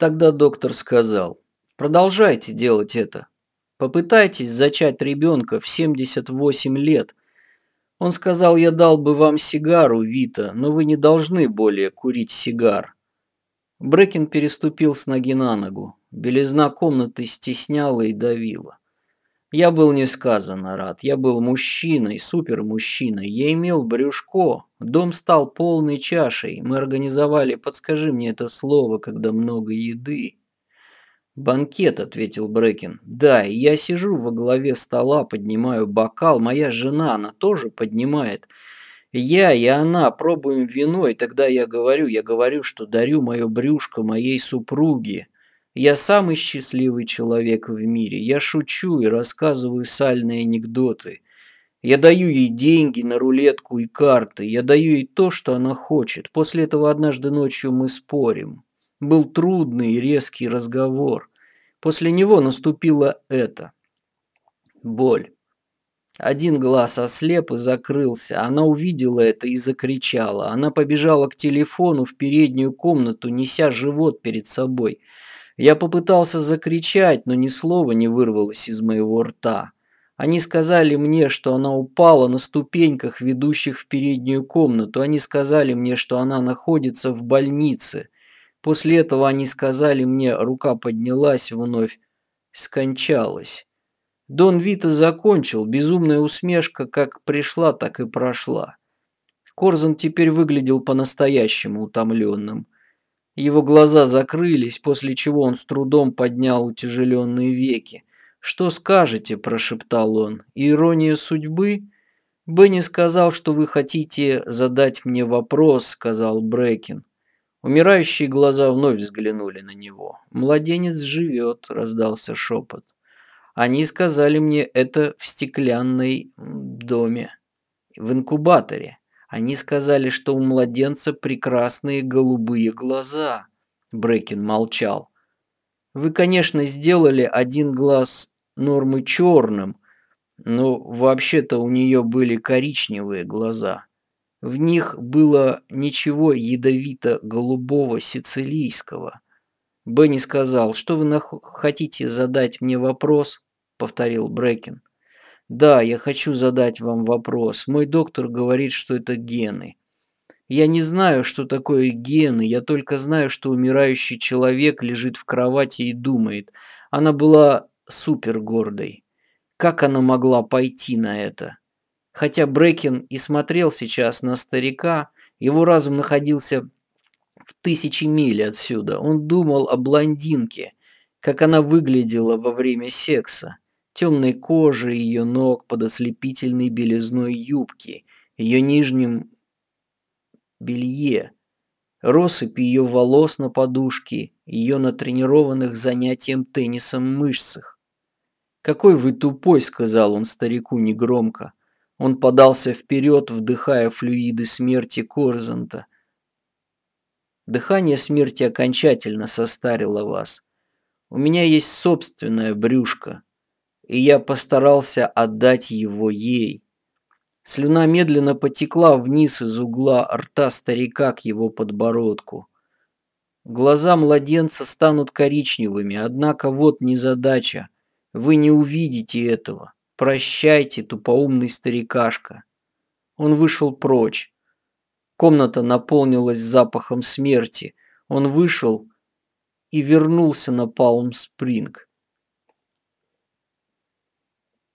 Тогда доктор сказал, продолжайте делать это. Попытайтесь зачать ребенка в 78 лет. Он сказал, я дал бы вам сигару, Вита, но вы не должны более курить сигар. Брекин переступил с ноги на ногу. Белизна комнаты стесняла и давила. Я был несказанно рад. Я был мужчиной, супермужчиной. Я имел брюшко. Дом стал полной чашей. Мы организовали, подскажи мне это слово, когда много еды. «Банкет», — ответил Брекин. «Да, я сижу во главе стола, поднимаю бокал. Моя жена, она тоже поднимает. Я и она пробуем вино, и тогда я говорю, я говорю, что дарю мое брюшко моей супруге. Я самый счастливый человек в мире. Я шучу и рассказываю сальные анекдоты. Я даю ей деньги на рулетку и карты. Я даю ей то, что она хочет. После этого однажды ночью мы спорим. Был трудный и резкий разговор. После него наступило это. Боль. Один глаз ослеп и закрылся. Она увидела это и закричала. Она побежала к телефону в переднюю комнату, неся живот перед собой. Я попытался закричать, но ни слова не вырвалось из моего рта. Они сказали мне, что она упала на ступеньках, ведущих в переднюю комнату. Они сказали мне, что она находится в больнице. После этого они сказали мне, рука поднялась вновь, скончалась. Дон Вита закончил, безумная усмешка как пришла, так и прошла. Корзан теперь выглядел по-настоящему утомленным. Его глаза закрылись, после чего он с трудом поднял утяжеленные веки. «Что скажете?» – прошептал он. «Ирония судьбы?» «Бенни сказал, что вы хотите задать мне вопрос», – сказал Брекин. Умирающие глаза вновь взглянули на него. «Младенец живет», – раздался шепот. «Они сказали мне это в стеклянной доме, в инкубаторе». Они сказали, что у младенца прекрасные голубые глаза. Брекин молчал. Вы, конечно, сделали один глаз нормы черным, но вообще-то у нее были коричневые глаза. В них было ничего ядовито-голубого сицилийского. Бенни сказал, что вы хотите задать мне вопрос, повторил Брекин. Да, я хочу задать вам вопрос. Мой доктор говорит, что это гены. Я не знаю, что такое гены, я только знаю, что умирающий человек лежит в кровати и думает. Она была супер гордой. Как она могла пойти на это? Хотя Брекин и смотрел сейчас на старика, его разум находился в тысячи миль отсюда. Он думал о блондинке, как она выглядела во время секса темной кожи ее ног под ослепительной белизной юбки, ее нижнем белье, россыпь ее волос на подушке, ее натренированных занятием теннисом мышцах. «Какой вы тупой!» — сказал он старику негромко. Он подался вперед, вдыхая флюиды смерти Корзанта. Дыхание смерти окончательно состарило вас. У меня есть собственное брюшко, и я постарался отдать его ей. Слюна медленно потекла вниз из угла рта старика к его подбородку. Глаза младенца станут коричневыми, однако вот незадача. Вы не увидите этого. Прощайте, тупоумный старикашка. Он вышел прочь. Комната наполнилась запахом смерти. Он вышел и вернулся на Палм-Спринг.